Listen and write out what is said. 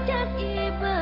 ada ibadah